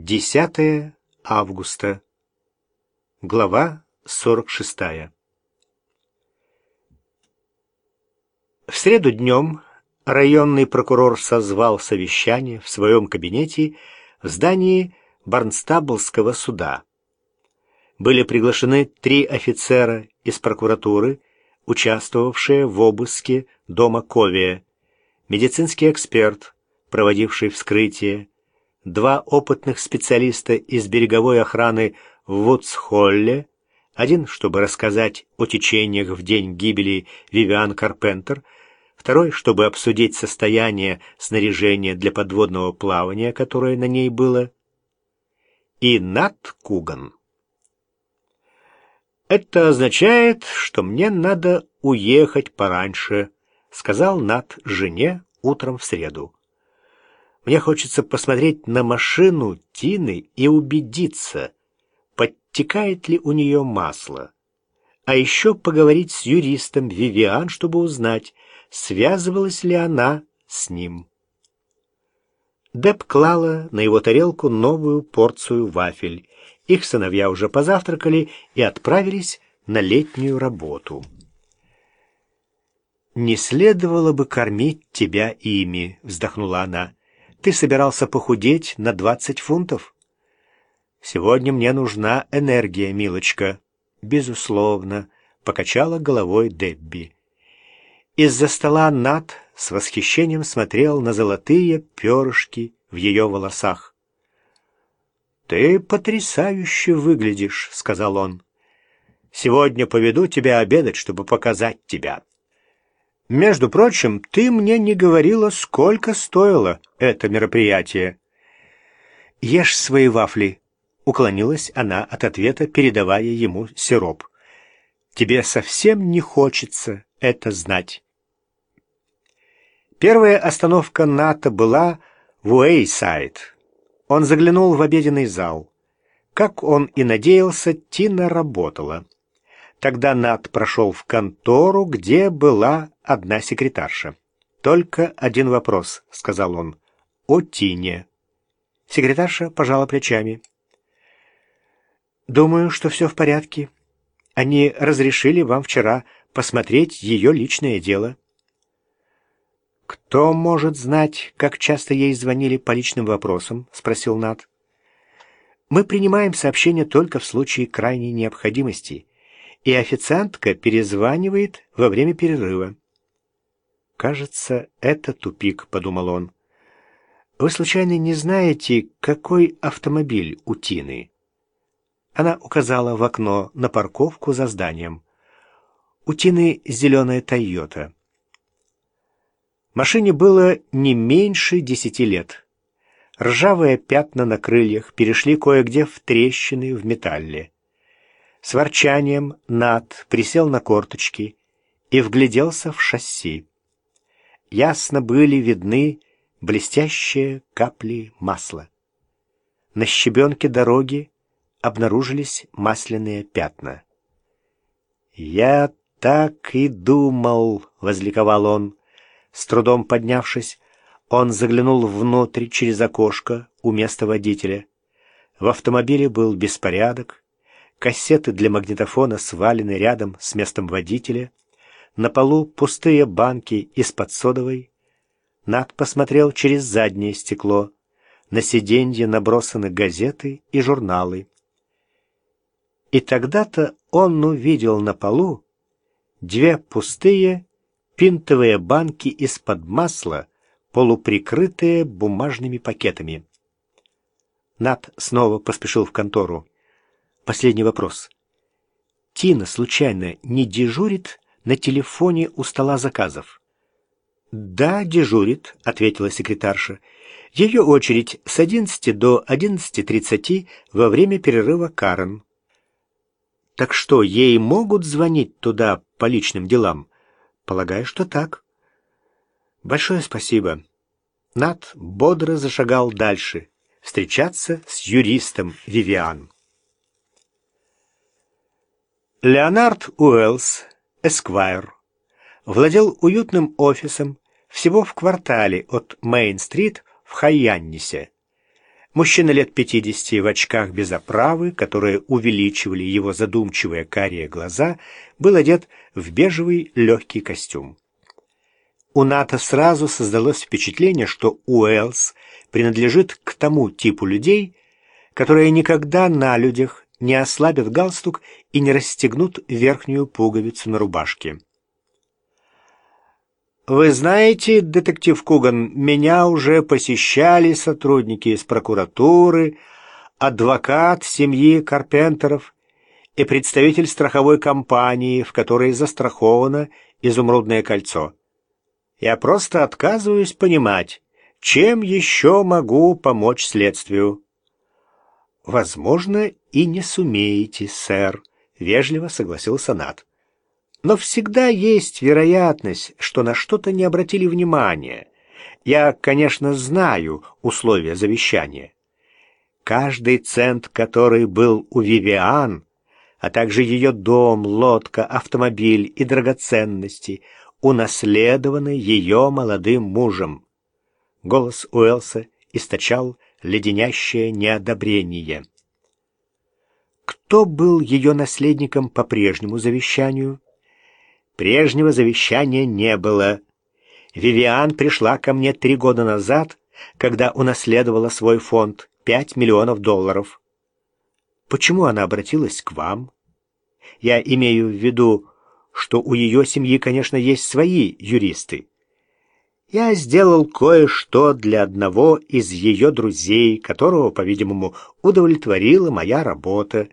10 августа. Глава 46. В среду днем районный прокурор созвал совещание в своем кабинете в здании Барнстаблского суда. Были приглашены три офицера из прокуратуры, участвовавшие в обыске дома Ковия, медицинский эксперт, проводивший вскрытие, два опытных специалиста из береговой охраны в Вудсхолле, один, чтобы рассказать о течениях в день гибели Вивиан Карпентер, второй, чтобы обсудить состояние снаряжения для подводного плавания, которое на ней было, и Нат Куган. «Это означает, что мне надо уехать пораньше», — сказал Нат жене утром в среду. Мне хочется посмотреть на машину Тины и убедиться, подтекает ли у нее масло. А еще поговорить с юристом Вивиан, чтобы узнать, связывалась ли она с ним. Деб клала на его тарелку новую порцию вафель. Их сыновья уже позавтракали и отправились на летнюю работу. «Не следовало бы кормить тебя ими», — вздохнула она. Ты собирался похудеть на двадцать фунтов? Сегодня мне нужна энергия, милочка. Безусловно, покачала головой Дебби. Из-за стола Нат с восхищением смотрел на золотые перышки в ее волосах. «Ты потрясающе выглядишь», — сказал он. «Сегодня поведу тебя обедать, чтобы показать тебя». Между прочим, ты мне не говорила, сколько стоило это мероприятие. Ешь свои вафли, уклонилась она от ответа, передавая ему сироп. Тебе совсем не хочется это знать. Первая остановка НАТО была в Уэйсайд. Он заглянул в обеденный зал. Как он и надеялся, Тина работала. Тогда Нат прошел в контору, где была одна секретарша. «Только один вопрос», — сказал он, — «о Тине». Секретарша пожала плечами. «Думаю, что все в порядке. Они разрешили вам вчера посмотреть ее личное дело». «Кто может знать, как часто ей звонили по личным вопросам?» — спросил Нат. «Мы принимаем сообщения только в случае крайней необходимости и официантка перезванивает во время перерыва. «Кажется, это тупик», — подумал он. «Вы случайно не знаете, какой автомобиль у Тины?» Она указала в окно на парковку за зданием. У Тины зеленая «Тойота». Машине было не меньше десяти лет. Ржавые пятна на крыльях перешли кое-где в трещины в металле. С ворчанием Над присел на корточки и вгляделся в шасси. Ясно были видны блестящие капли масла. На щебенке дороги обнаружились масляные пятна. «Я так и думал», — возликовал он. С трудом поднявшись, он заглянул внутрь через окошко у места водителя. В автомобиле был беспорядок, Кассеты для магнитофона свалены рядом с местом водителя. На полу пустые банки из-под содовой. Над посмотрел через заднее стекло. На сиденье набросаны газеты и журналы. И тогда-то он увидел на полу две пустые пинтовые банки из-под масла, полуприкрытые бумажными пакетами. Над снова поспешил в контору. Последний вопрос. Тина случайно не дежурит на телефоне у стола заказов? Да, дежурит, ответила секретарша. Ее очередь с 11 до 11.30 во время перерыва Карен. Так что, ей могут звонить туда по личным делам? Полагаю, что так. Большое спасибо. Нат бодро зашагал дальше, встречаться с юристом Вивиан. Леонард Уэллс, эсквайр, владел уютным офисом всего в квартале от Мейн-стрит в Хайяннисе. Мужчина лет пятидесяти в очках без оправы, которые увеличивали его задумчивые карие глаза, был одет в бежевый легкий костюм. У Ната сразу создалось впечатление, что Уэллс принадлежит к тому типу людей, которые никогда на людях не ослабят галстук и не расстегнут верхнюю пуговицу на рубашке. «Вы знаете, детектив Куган, меня уже посещали сотрудники из прокуратуры, адвокат семьи Карпентеров и представитель страховой компании, в которой застраховано изумрудное кольцо. Я просто отказываюсь понимать, чем еще могу помочь следствию». «Возможно, и не сумеете, сэр», — вежливо согласился Нат. «Но всегда есть вероятность, что на что-то не обратили внимания. Я, конечно, знаю условия завещания. Каждый цент, который был у Вивиан, а также ее дом, лодка, автомобиль и драгоценности, унаследованы ее молодым мужем». Голос Уэлса источал леденящее неодобрение. Кто был ее наследником по прежнему завещанию? Прежнего завещания не было. Вивиан пришла ко мне три года назад, когда унаследовала свой фонд — пять миллионов долларов. Почему она обратилась к вам? Я имею в виду, что у ее семьи, конечно, есть свои юристы я сделал кое-что для одного из ее друзей, которого, по-видимому, удовлетворила моя работа.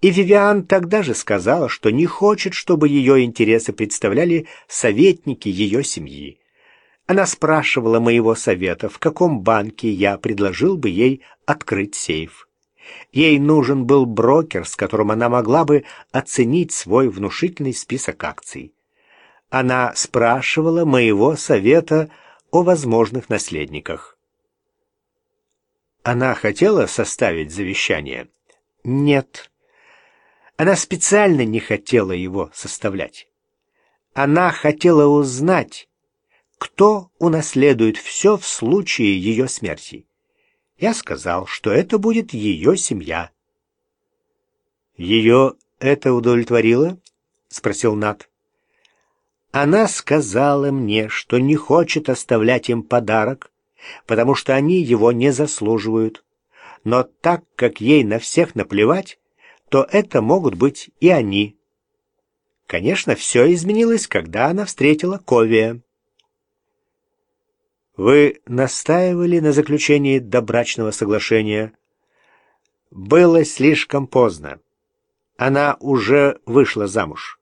И Вивиан тогда же сказала, что не хочет, чтобы ее интересы представляли советники ее семьи. Она спрашивала моего совета, в каком банке я предложил бы ей открыть сейф. Ей нужен был брокер, с которым она могла бы оценить свой внушительный список акций она спрашивала моего совета о возможных наследниках. Она хотела составить завещание? Нет. Она специально не хотела его составлять. Она хотела узнать, кто унаследует все в случае ее смерти. Я сказал, что это будет ее семья. «Ее это удовлетворило?» — спросил Нат. Она сказала мне, что не хочет оставлять им подарок, потому что они его не заслуживают. Но так как ей на всех наплевать, то это могут быть и они. Конечно, все изменилось, когда она встретила Ковия. Вы настаивали на заключении добрачного соглашения. Было слишком поздно. Она уже вышла замуж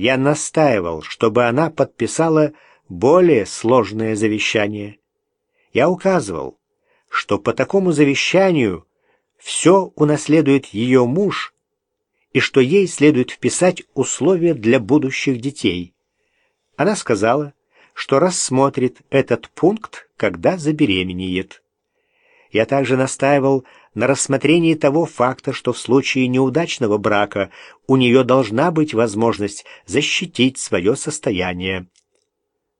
я настаивал, чтобы она подписала более сложное завещание. Я указывал, что по такому завещанию все унаследует ее муж и что ей следует вписать условия для будущих детей. Она сказала, что рассмотрит этот пункт, когда забеременеет. Я также настаивал на рассмотрении того факта, что в случае неудачного брака у нее должна быть возможность защитить свое состояние.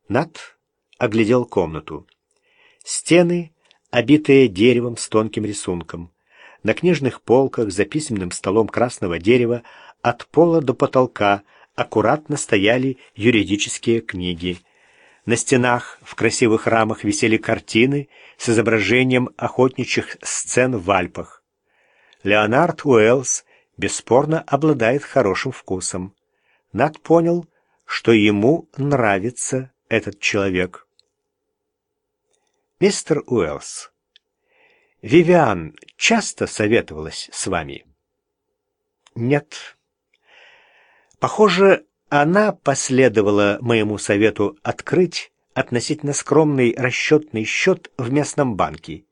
Нат оглядел комнату. Стены, обитые деревом с тонким рисунком. На книжных полках за письменным столом красного дерева от пола до потолка аккуратно стояли юридические книги — на стенах в красивых рамах висели картины с изображением охотничьих сцен в Альпах. Леонард Уэллс бесспорно обладает хорошим вкусом. Над понял, что ему нравится этот человек. Мистер Уэллс, Вивиан часто советовалась с вами? Нет. Похоже, она последовала моему совету открыть относительно скромный расчетный счет в местном банке.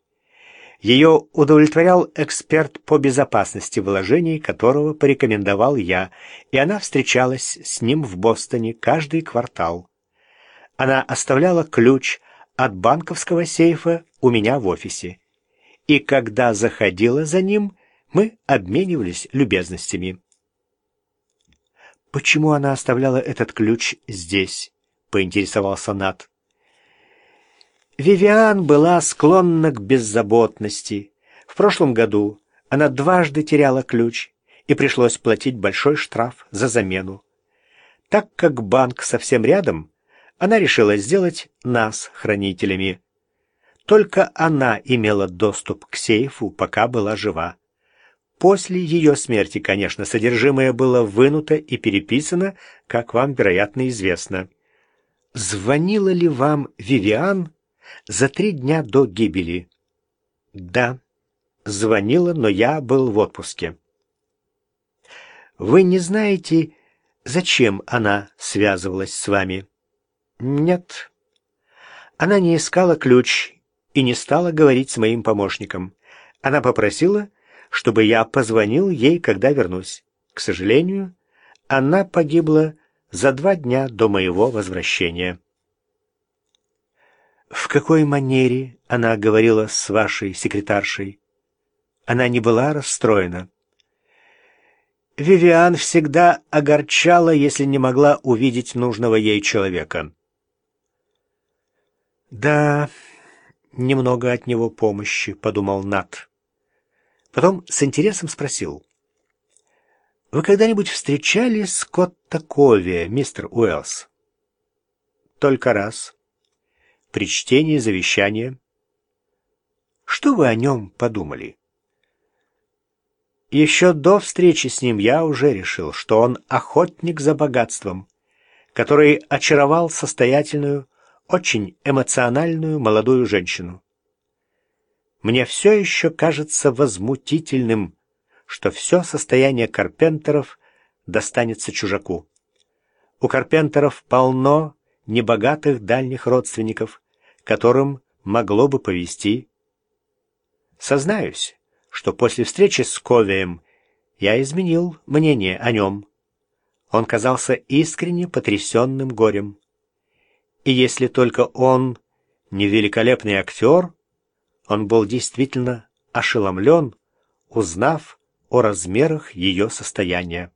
Ее удовлетворял эксперт по безопасности вложений, которого порекомендовал я, и она встречалась с ним в Бостоне каждый квартал. Она оставляла ключ от банковского сейфа у меня в офисе. И когда заходила за ним, мы обменивались любезностями. «Почему она оставляла этот ключ здесь?» — поинтересовался Нат. Вивиан была склонна к беззаботности. В прошлом году она дважды теряла ключ, и пришлось платить большой штраф за замену. Так как банк совсем рядом, она решила сделать нас хранителями. Только она имела доступ к сейфу, пока была жива. После ее смерти, конечно, содержимое было вынуто и переписано, как вам, вероятно, известно. Звонила ли вам Вивиан за три дня до гибели? Да, звонила, но я был в отпуске. Вы не знаете, зачем она связывалась с вами? Нет. Она не искала ключ и не стала говорить с моим помощником. Она попросила, чтобы я позвонил ей, когда вернусь. К сожалению, она погибла за два дня до моего возвращения. В какой манере она говорила с вашей секретаршей? Она не была расстроена. Вивиан всегда огорчала, если не могла увидеть нужного ей человека. Да, немного от него помощи, подумал Нат. Потом с интересом спросил: Вы когда-нибудь встречали Скотта Кови, мистер Уэллс? Только раз. При чтении завещания. Что вы о нем подумали? Еще до встречи с ним я уже решил, что он охотник за богатством, который очаровал состоятельную, очень эмоциональную молодую женщину. Мне все еще кажется возмутительным, что все состояние Карпентеров достанется чужаку. У Карпентеров полно небогатых дальних родственников, которым могло бы повести. Сознаюсь, что после встречи с Ковием я изменил мнение о нем. Он казался искренне потрясенным горем. И если только он не великолепный актер, он был действительно ошеломлен, узнав о размерах ее состояния.